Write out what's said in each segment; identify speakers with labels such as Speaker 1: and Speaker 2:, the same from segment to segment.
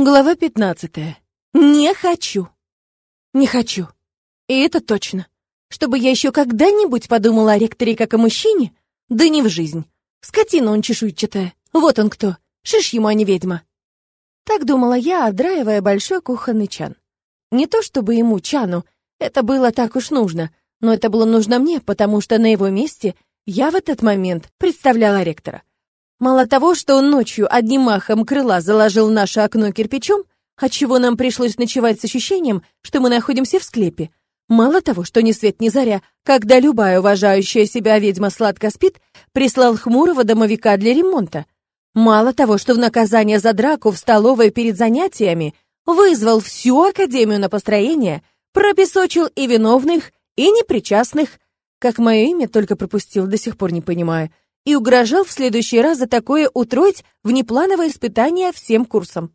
Speaker 1: Глава 15. Не хочу. Не хочу. И это точно. Чтобы я еще когда-нибудь подумала о ректоре как о мужчине? Да не в жизнь. Скотина он чешуйчатая. Вот он кто. Шиш ему, а не ведьма. Так думала я, отдраивая большой кухонный чан. Не то чтобы ему, чану, это было так уж нужно, но это было нужно мне, потому что на его месте я в этот момент представляла ректора. Мало того, что он ночью одним махом крыла заложил наше окно кирпичом, отчего нам пришлось ночевать с ощущением, что мы находимся в склепе, мало того, что ни свет ни заря, когда любая уважающая себя ведьма сладко спит, прислал хмурого домовика для ремонта. Мало того, что в наказание за драку в столовой перед занятиями вызвал всю Академию на построение, пропесочил и виновных, и непричастных, как мое имя только пропустил, до сих пор не понимаю, и угрожал в следующий раз за такое утроить внеплановое испытание всем курсам.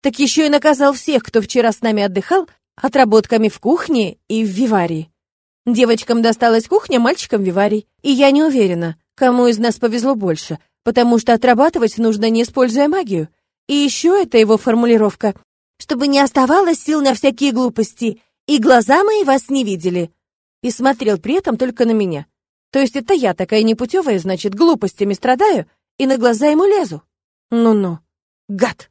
Speaker 1: Так еще и наказал всех, кто вчера с нами отдыхал, отработками в кухне и в виварии. Девочкам досталась кухня, мальчикам виварий. И я не уверена, кому из нас повезло больше, потому что отрабатывать нужно не используя магию. И еще это его формулировка, чтобы не оставалось сил на всякие глупости, и глаза мои вас не видели. И смотрел при этом только на меня. То есть это я такая непутевая, значит, глупостями страдаю и на глаза ему лезу? Ну-ну, гад.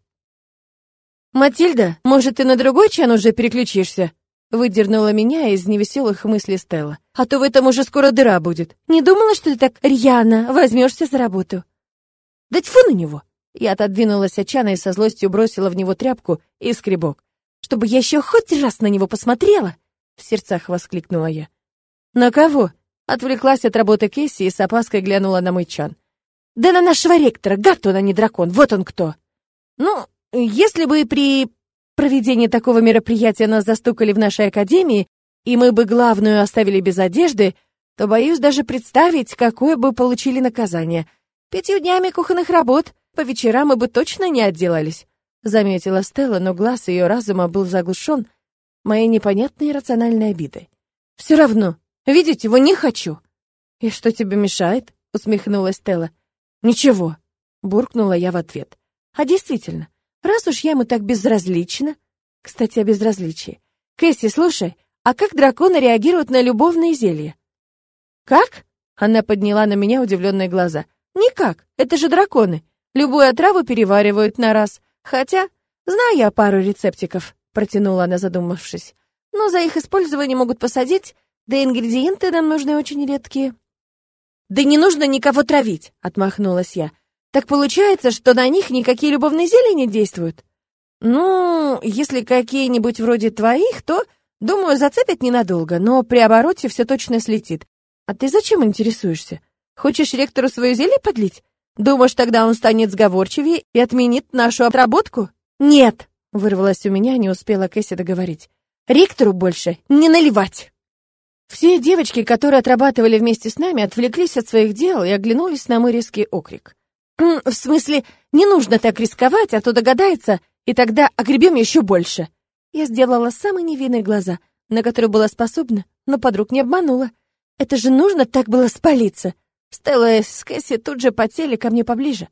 Speaker 1: «Матильда, может, ты на другой чан уже переключишься?» Выдернула меня из невеселых мыслей Стелла. «А то в этом уже скоро дыра будет. Не думала, что ты так рьяно возьмешься за работу?» «Да тьфу на него!» Я отодвинулась от чана и со злостью бросила в него тряпку и скребок. «Чтобы я еще хоть раз на него посмотрела!» В сердцах воскликнула я. «На кого?» Отвлеклась от работы Кесси и с опаской глянула на мой чан. «Да на нашего ректора, гад он, а не дракон, вот он кто!» «Ну, если бы при проведении такого мероприятия нас застукали в нашей академии, и мы бы главную оставили без одежды, то боюсь даже представить, какое бы получили наказание. Пятью днями кухонных работ по вечерам мы бы точно не отделались», — заметила Стелла, но глаз ее разума был заглушен моей непонятной рациональной обидой. «Все равно, Видеть его не хочу». «И что тебе мешает?» — усмехнулась Стелла. «Ничего», — буркнула я в ответ. «А действительно, раз уж я ему так безразлична...» Кстати, о безразличии. «Кэсси, слушай, а как драконы реагируют на любовные зелья?» «Как?» — она подняла на меня удивленные глаза. «Никак, это же драконы. Любую отраву переваривают на раз. Хотя, знаю я пару рецептиков», — протянула она, задумавшись. «Но за их использование могут посадить да ингредиенты нам нужны очень редкие. Да не нужно никого травить, отмахнулась я. Так получается, что на них никакие любовные зелья не действуют? Ну, если какие-нибудь вроде твоих, то, думаю, зацепят ненадолго, но при обороте все точно слетит. А ты зачем интересуешься? Хочешь ректору свое зелье подлить? Думаешь, тогда он станет сговорчивее и отменит нашу отработку? Нет, вырвалось у меня, не успела Кэсси договорить. Ректору больше не наливать. Все девочки, которые отрабатывали вместе с нами, отвлеклись от своих дел и оглянулись на мой резкий окрик. «В смысле, не нужно так рисковать, а то догадается, и тогда огребем еще больше». Я сделала самые невинные глаза, на которые была способна, но подруг не обманула. Это же нужно так было спалиться. Стелла с Кэсси тут же потели ко мне поближе.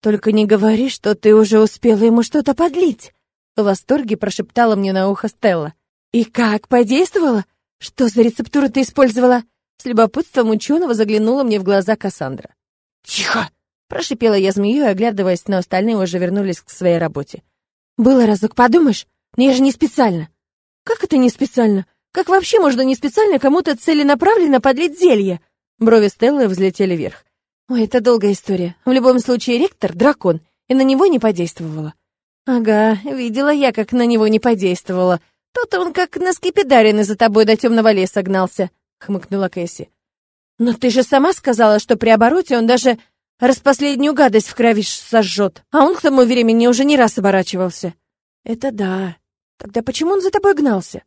Speaker 1: «Только не говори, что ты уже успела ему что-то подлить!» В восторге прошептала мне на ухо Стелла. «И как, подействовало?» «Что за рецептуру ты использовала?» С любопытством ученого заглянула мне в глаза Кассандра. «Тихо!» — прошипела я змею, оглядываясь, но остальные уже вернулись к своей работе. «Было разок, подумаешь? Но я же не специально». «Как это не специально? Как вообще можно не специально кому-то целенаправленно подлить зелье?» Брови Стеллы взлетели вверх. «Ой, это долгая история. В любом случае, ректор — дракон, и на него не подействовала». «Ага, видела я, как на него не подействовала. «Тут он как на скипидарины за тобой до темного леса гнался», — хмыкнула Кэсси. «Но ты же сама сказала, что при обороте он даже распоследнюю гадость в крови сожжет, а он к тому времени уже не раз оборачивался». «Это да. Тогда почему он за тобой гнался?»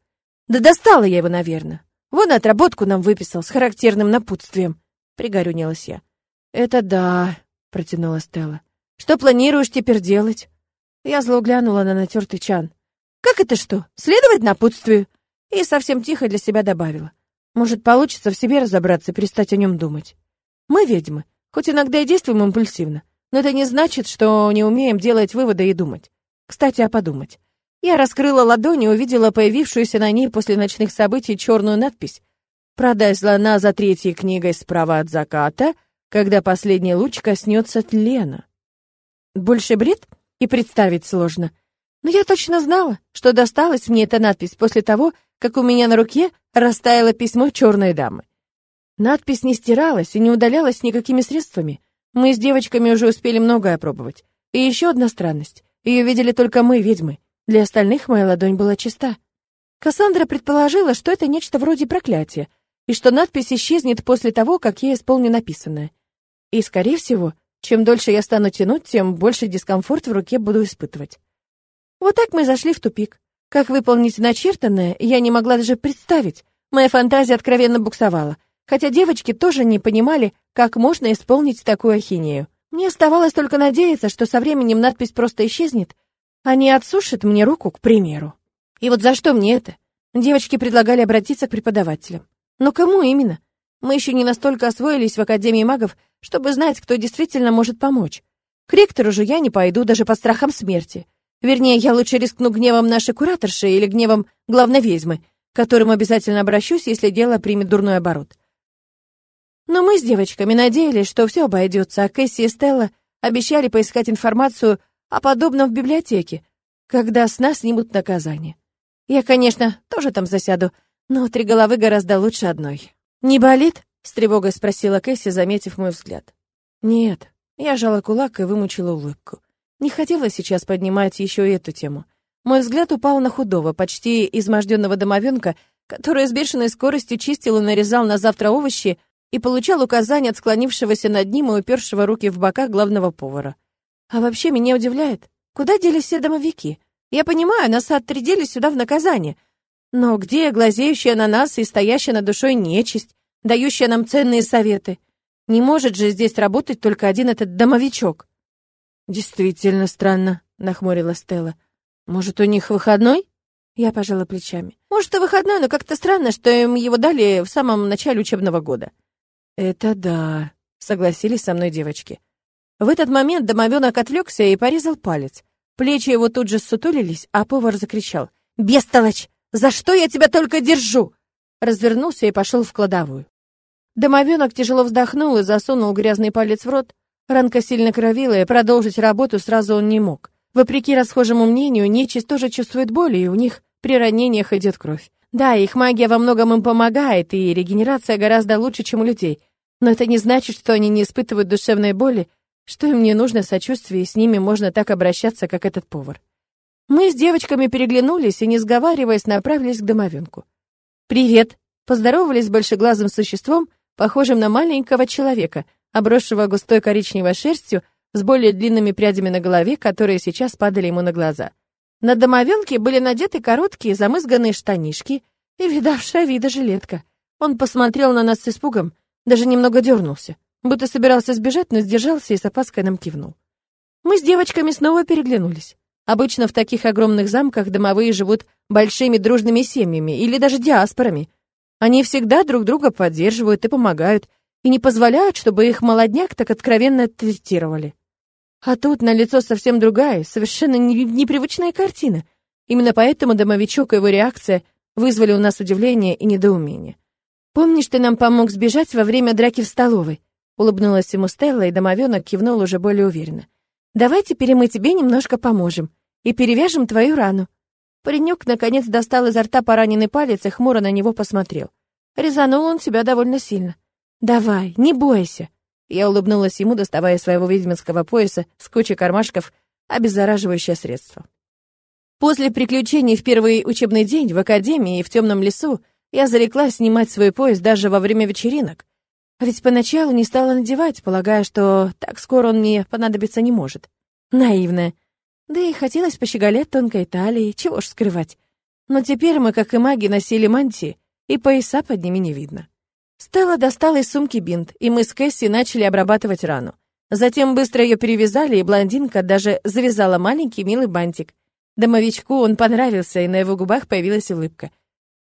Speaker 1: «Да достала я его, наверное. Вон отработку нам выписал с характерным напутствием», — пригорюнилась я. «Это да», — протянула Стелла. «Что планируешь теперь делать?» Я зло глянула на натертый чан. Как это что? Следовать напутствию? И совсем тихо для себя добавила. Может, получится в себе разобраться и перестать о нем думать. Мы ведьмы, хоть иногда и действуем импульсивно, но это не значит, что не умеем делать выводы и думать. Кстати, а подумать. Я раскрыла ладонь и увидела появившуюся на ней после ночных событий черную надпись «Продай слона за третьей книгой справа от заката, когда последний луч коснется тлена». Больше бред и представить сложно. Но я точно знала, что досталась мне эта надпись после того, как у меня на руке растаяло письмо черной дамы. Надпись не стиралась и не удалялась никакими средствами. Мы с девочками уже успели многое опробовать. И еще одна странность. Ее видели только мы, ведьмы. Для остальных моя ладонь была чиста. Кассандра предположила, что это нечто вроде проклятия, и что надпись исчезнет после того, как я исполню написанное. И, скорее всего, чем дольше я стану тянуть, тем больше дискомфорт в руке буду испытывать. Вот так мы зашли в тупик. Как выполнить начертанное, я не могла даже представить. Моя фантазия откровенно буксовала, хотя девочки тоже не понимали, как можно исполнить такую ахинею. Мне оставалось только надеяться, что со временем надпись просто исчезнет, а не отсушит мне руку, к примеру. И вот за что мне это? Девочки предлагали обратиться к преподавателям. Но кому именно? Мы еще не настолько освоились в Академии магов, чтобы знать, кто действительно может помочь. К ректору же я не пойду даже под страхом смерти. Вернее, я лучше рискну гневом нашей кураторши или гневом главной ведьмы, к которым обязательно обращусь, если дело примет дурной оборот. Но мы с девочками надеялись, что все обойдется, а Кэсси и Стелла обещали поискать информацию о подобном в библиотеке, когда с нас снимут наказание. Я, конечно, тоже там засяду, но три головы гораздо лучше одной. «Не болит?» — с тревогой спросила Кэсси, заметив мой взгляд. «Нет». Я жала кулак и вымучила улыбку. Не хотела сейчас поднимать еще эту тему. Мой взгляд упал на худого, почти изможденного домовенка, который с бешеной скоростью чистил и нарезал на завтра овощи и получал указания от склонившегося над ним и упершего руки в бока главного повара. А вообще меня удивляет, куда делись все домовики? Я понимаю, нас отрядили сюда в наказание. Но где глазеющая на нас и стоящая над душой нечисть, дающая нам ценные советы? Не может же здесь работать только один этот домовичок. Действительно странно, нахмурила Стелла. Может, у них выходной? Я пожала плечами. Может, и выходной, но как-то странно, что им его дали в самом начале учебного года. Это да, согласились со мной девочки. В этот момент домовенок отвлекся и порезал палец. Плечи его тут же сутулились, а повар закричал. «Бестолочь! За что я тебя только держу?» Развернулся и пошел в кладовую. Домовенок тяжело вздохнул и засунул грязный палец в рот, Ранка сильно кровила, и продолжить работу сразу он не мог. Вопреки расхожему мнению, нечисть тоже чувствует боль, и у них при ранениях идет кровь. Да, их магия во многом им помогает, и регенерация гораздо лучше, чем у людей. Но это не значит, что они не испытывают душевной боли, что им не нужно сочувствие, и с ними можно так обращаться, как этот повар. Мы с девочками переглянулись и, не сговариваясь, направились к домовенку. «Привет!» — поздоровались с большеглазым существом, похожим на маленького человека — обросшего густой коричневой шерстью с более длинными прядями на голове, которые сейчас падали ему на глаза. На домовенке были надеты короткие замызганные штанишки и видавшая вида жилетка. Он посмотрел на нас с испугом, даже немного дернулся, будто собирался сбежать, но сдержался и с опаской нам кивнул. Мы с девочками снова переглянулись. Обычно в таких огромных замках домовые живут большими дружными семьями или даже диаспорами. Они всегда друг друга поддерживают и помогают, и не позволяют, чтобы их молодняк так откровенно тестировали. А тут на лицо совсем другая, совершенно непривычная картина. Именно поэтому домовичок и его реакция вызвали у нас удивление и недоумение. «Помнишь, ты нам помог сбежать во время драки в столовой?» Улыбнулась ему Стелла, и домовенок кивнул уже более уверенно. «Давай теперь мы тебе немножко поможем и перевяжем твою рану». Паренек, наконец, достал изо рта пораненный палец и хмуро на него посмотрел. Резанул он себя довольно сильно. «Давай, не бойся!» Я улыбнулась ему, доставая своего ведьминского пояса с кучей кармашков обеззараживающее средство. После приключений в первый учебный день в академии и в темном лесу я зареклась снимать свой пояс даже во время вечеринок. Ведь поначалу не стала надевать, полагая, что так скоро он мне понадобиться не может. Наивная. Да и хотелось пощеголять тонкой талией, чего ж скрывать. Но теперь мы, как и маги, носили мантии, и пояса под ними не видно. Стелла достала из сумки бинт, и мы с Кэсси начали обрабатывать рану. Затем быстро ее перевязали, и блондинка даже завязала маленький милый бантик. Домовичку он понравился, и на его губах появилась улыбка.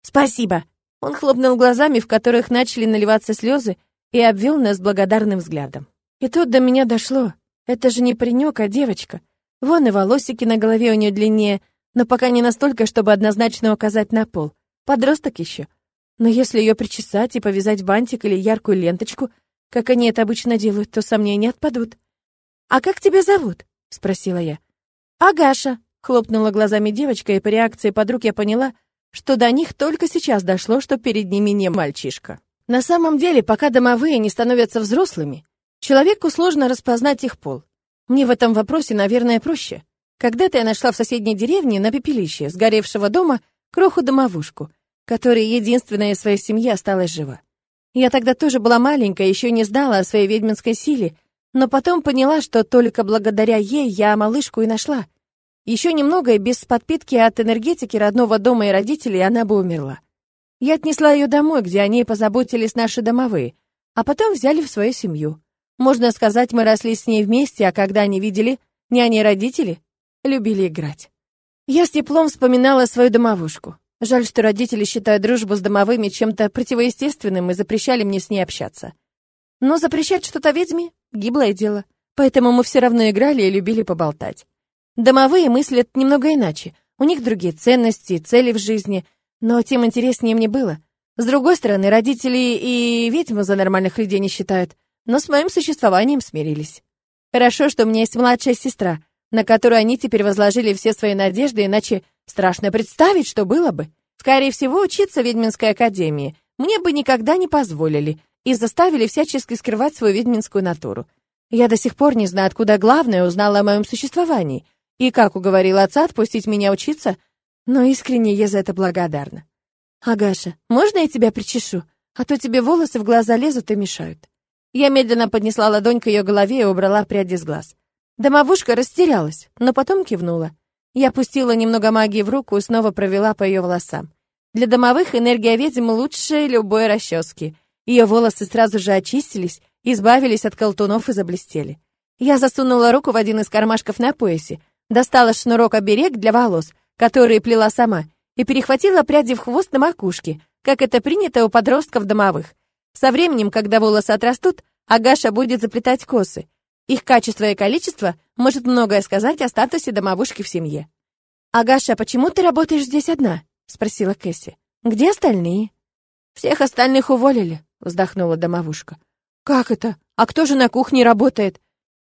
Speaker 1: «Спасибо!» Он хлопнул глазами, в которых начали наливаться слезы, и обвел нас благодарным взглядом. И тут до меня дошло. Это же не паренек, а девочка. Вон и волосики на голове у нее длиннее, но пока не настолько, чтобы однозначно указать на пол. Подросток еще. Но если ее причесать и повязать бантик или яркую ленточку, как они это обычно делают, то сомнения отпадут. «А как тебя зовут?» — спросила я. «Агаша», — хлопнула глазами девочка, и по реакции подруг я поняла, что до них только сейчас дошло, что перед ними не мальчишка. На самом деле, пока домовые не становятся взрослыми, человеку сложно распознать их пол. Мне в этом вопросе, наверное, проще. Когда-то я нашла в соседней деревне на пепелище сгоревшего дома кроху-домовушку, которая единственная из своей семьи осталась жива. Я тогда тоже была маленькая, еще не знала о своей ведьминской силе, но потом поняла, что только благодаря ей я малышку и нашла. Еще немного, и без подпитки от энергетики родного дома и родителей она бы умерла. Я отнесла ее домой, где о ней позаботились наши домовые, а потом взяли в свою семью. Можно сказать, мы росли с ней вместе, а когда они видели, няни и родители любили играть. Я с теплом вспоминала свою домовушку. Жаль, что родители считают дружбу с домовыми чем-то противоестественным и запрещали мне с ней общаться. Но запрещать что-то ведьме — гиблое дело, поэтому мы все равно играли и любили поболтать. Домовые мыслят немного иначе, у них другие ценности, цели в жизни, но тем интереснее мне было. С другой стороны, родители и ведьму за нормальных людей не считают, но с моим существованием смирились. Хорошо, что у меня есть младшая сестра, на которую они теперь возложили все свои надежды, иначе страшно представить, что было бы. Скорее всего, учиться в ведьминской академии мне бы никогда не позволили и заставили всячески скрывать свою ведьминскую натуру. Я до сих пор не знаю, откуда главное узнала о моем существовании и как уговорила отца отпустить меня учиться, но искренне я за это благодарна. «Агаша, можно я тебя причешу? А то тебе волосы в глаза лезут и мешают». Я медленно поднесла ладонь к ее голове и убрала пряди с глаз. Домовушка растерялась, но потом кивнула. Я пустила немного магии в руку и снова провела по ее волосам. Для домовых энергия ведьмы лучше любой расчески. Ее волосы сразу же очистились, избавились от колтунов и заблестели. Я засунула руку в один из кармашков на поясе, достала шнурок-оберег для волос — которые плела сама, и перехватила пряди в хвост на макушке, как это принято у подростков домовых. Со временем, когда волосы отрастут, Агаша будет заплетать косы. Их качество и количество может многое сказать о статусе домовушки в семье. «Агаша, почему ты работаешь здесь одна?» — спросила Кэсси. «Где остальные?» «Всех остальных уволили», — вздохнула домовушка. «Как это? А кто же на кухне работает?»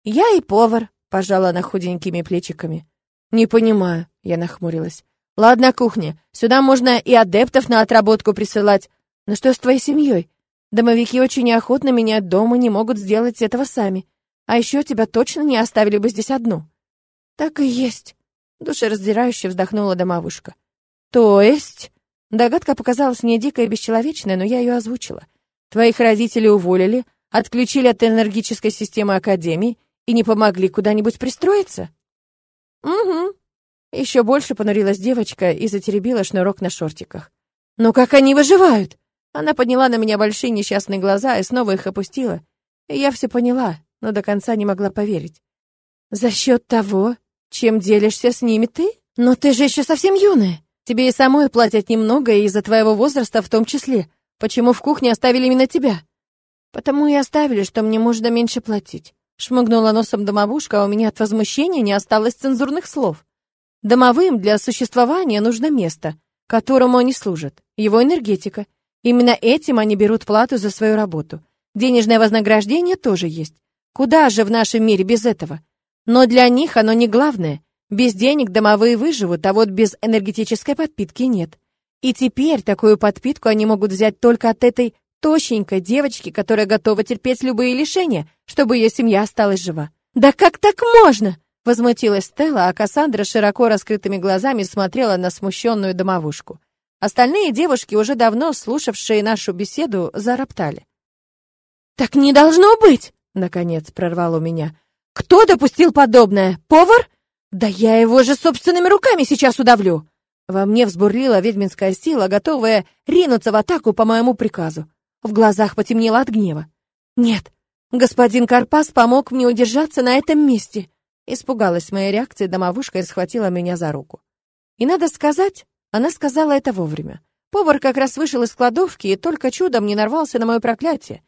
Speaker 1: «Я и повар», — пожала она худенькими плечиками. «Не понимаю», я нахмурилась. Ладно, кухня. Сюда можно и адептов на отработку присылать. Но что с твоей семьей? Домовики очень неохотно меняют дом и не могут сделать этого сами. А еще тебя точно не оставили бы здесь одну. Так и есть. Душераздирающе вздохнула домовушка. То есть... Догадка показалась мне дикой и бесчеловечной, но я ее озвучила. Твоих родителей уволили, отключили от энергической системы Академии и не помогли куда-нибудь пристроиться? Угу, еще больше понурилась девочка и затеребила шнурок на шортиках. «Ну как они выживают?» Она подняла на меня большие несчастные глаза и снова их опустила. И я все поняла, но до конца не могла поверить. «За счет того, чем делишься с ними ты? Но ты же еще совсем юная. Тебе и самой платят немного, и из-за твоего возраста в том числе. Почему в кухне оставили именно тебя?» «Потому и оставили, что мне можно меньше платить». Шмыгнула носом домовушка, а у меня от возмущения не осталось цензурных слов. Домовым для существования нужно место, которому они служат, его энергетика. Именно этим они берут плату за свою работу. Денежное вознаграждение тоже есть. Куда же в нашем мире без этого? Но для них оно не главное. Без денег домовые выживут, а вот без энергетической подпитки нет. И теперь такую подпитку они могут взять только от этой тощенькой девочки, которая готова терпеть любые лишения, чтобы ее семья осталась жива. Да как так можно? Возмутилась Стелла, а Кассандра широко раскрытыми глазами смотрела на смущенную домовушку. Остальные девушки, уже давно слушавшие нашу беседу, зароптали. «Так не должно быть!» — наконец прорвал у меня. «Кто допустил подобное? Повар? Да я его же собственными руками сейчас удавлю!» Во мне взбурлила ведьминская сила, готовая ринуться в атаку по моему приказу. В глазах потемнело от гнева. «Нет, господин Карпас помог мне удержаться на этом месте. Испугалась моей реакции домовушка и схватила меня за руку. И надо сказать, она сказала это вовремя. Повар как раз вышел из кладовки и только чудом не нарвался на мое проклятие.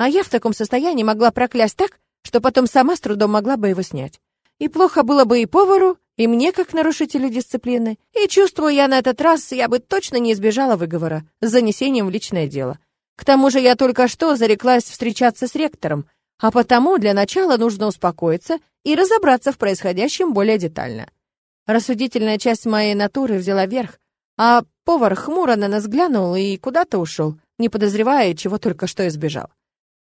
Speaker 1: А я в таком состоянии могла проклясть так, что потом сама с трудом могла бы его снять. И плохо было бы и повару, и мне, как нарушителю дисциплины. И чувствую я на этот раз, я бы точно не избежала выговора с занесением в личное дело. К тому же я только что зареклась встречаться с ректором, а потому для начала нужно успокоиться и разобраться в происходящем более детально. Рассудительная часть моей натуры взяла верх, а повар хмуро на нас глянул и куда-то ушел, не подозревая, чего только что избежал.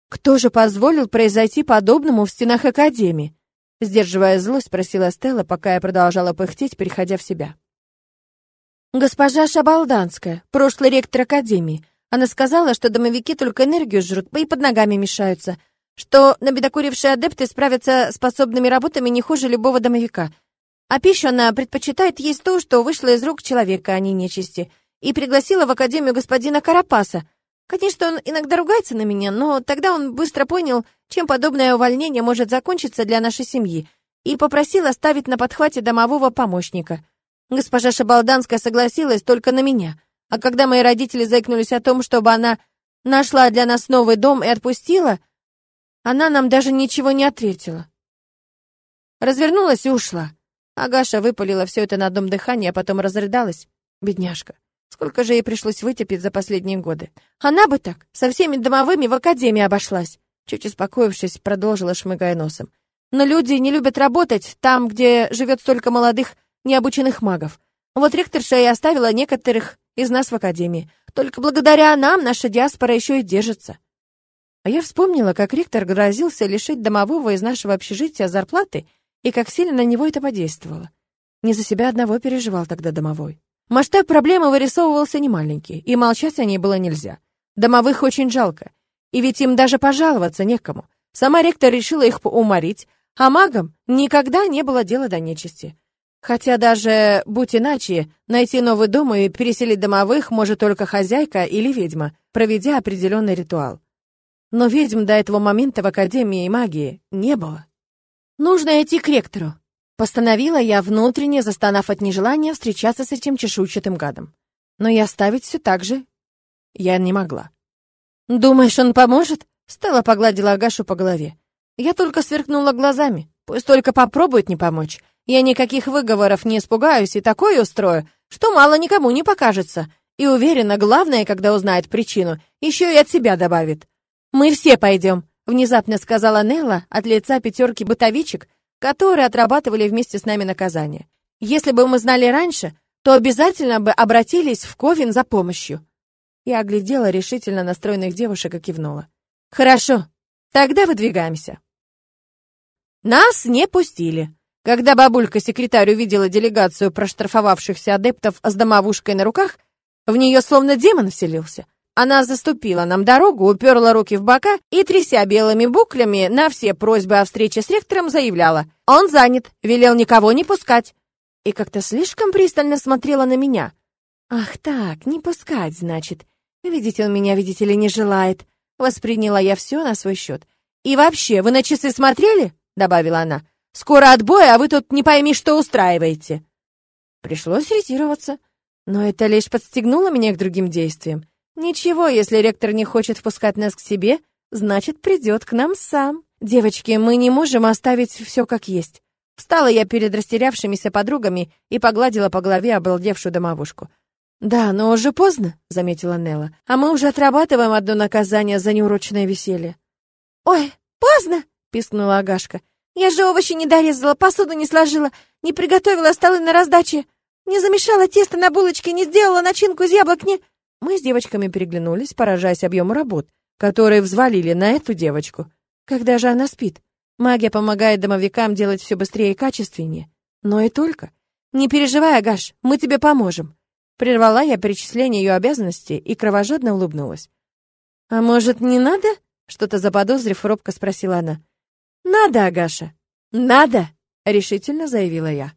Speaker 1: Кто же позволил произойти подобному в стенах Академии? Сдерживая злость, спросила Стелла, пока я продолжала пыхтеть, приходя в себя. «Госпожа Шабалданская, прошлый ректор Академии. Она сказала, что домовики только энергию жрут и под ногами мешаются, что набедокурившие адепты справятся способными работами не хуже любого домовика. А пищу она предпочитает есть то, что вышло из рук человека, а не нечисти, и пригласила в Академию господина Карапаса, Конечно, он иногда ругается на меня, но тогда он быстро понял, чем подобное увольнение может закончиться для нашей семьи, и попросил оставить на подхвате домового помощника. Госпожа Шабалданская согласилась только на меня, а когда мои родители заикнулись о том, чтобы она нашла для нас новый дом и отпустила, она нам даже ничего не ответила. Развернулась и ушла. Агаша выпалила все это на одном дыхании, а потом разрыдалась. Бедняжка. Сколько же ей пришлось вытерпеть за последние годы. Она бы так, со всеми домовыми в академии обошлась. Чуть успокоившись, продолжила, шмыгая носом. Но люди не любят работать там, где живет столько молодых, необученных магов. Вот ректорша и оставила некоторых из нас в академии. Только благодаря нам наша диаспора еще и держится. А я вспомнила, как ректор грозился лишить домового из нашего общежития зарплаты и как сильно на него это подействовало. Не за себя одного переживал тогда домовой. Масштаб проблемы вырисовывался немаленький, и молчать о ней было нельзя. Домовых очень жалко, и ведь им даже пожаловаться некому. Сама ректор решила их уморить, а магам никогда не было дела до нечисти. Хотя даже, будь иначе, найти новый дом и переселить домовых может только хозяйка или ведьма, проведя определенный ритуал. Но ведьм до этого момента в Академии магии не было. Нужно идти к ректору. Постановила я внутренне, застонав от нежелания встречаться с этим чешуйчатым гадом. Но и оставить все так же я не могла. «Думаешь, он поможет?» Стелла погладила Агашу по голове. Я только сверкнула глазами. Пусть только попробует не помочь. Я никаких выговоров не испугаюсь и такое устрою, что мало никому не покажется. И уверена, главное, когда узнает причину, еще и от себя добавит. «Мы все пойдем», — внезапно сказала Нелла от лица пятерки бытовичек, которые отрабатывали вместе с нами наказание. Если бы мы знали раньше, то обязательно бы обратились в Ковен за помощью. Я оглядела решительно настроенных девушек и кивнула. Хорошо, тогда выдвигаемся. Нас не пустили. Когда бабулька-секретарь увидела делегацию проштрафовавшихся адептов с домовушкой на руках, в нее словно демон вселился. Она заступила нам дорогу, уперла руки в бока и, тряся белыми буклями, на все просьбы о встрече с ректором заявляла. «Он занят, велел никого не пускать». И как-то слишком пристально смотрела на меня. «Ах так, не пускать, значит. Видеть он меня, видите ли, не желает». Восприняла я все на свой счет. «И вообще, вы на часы смотрели?» — добавила она. «Скоро отбой, а вы тут не пойми, что устраиваете». Пришлось ретироваться. Но это лишь подстегнуло меня к другим действиям. Ничего, если ректор не хочет впускать нас к себе, значит, придет к нам сам. Девочки, мы не можем оставить все как есть. Встала я перед растерявшимися подругами и погладила по голове обалдевшую домовушку. «Да, но уже поздно», — заметила Нелла. «А мы уже отрабатываем одно наказание за неурочное веселье». «Ой, поздно!» — пискнула Агашка. «Я же овощи не дорезала, посуду не сложила, не приготовила столы на раздаче, не замешала тесто на булочке, не сделала начинку из яблок, не...» Мы с девочками переглянулись, поражаясь объему работ, которые взвалили на эту девочку. Когда же она спит? Магия помогает домовикам делать все быстрее и качественнее. Но и только. Не переживай, Агаш, мы тебе поможем. Прервала я перечисление ее обязанностей и кровожадно улыбнулась. «А может, не надо?» — что-то заподозрив, робко спросила она. «Надо, Агаша, надо!» — решительно заявила я.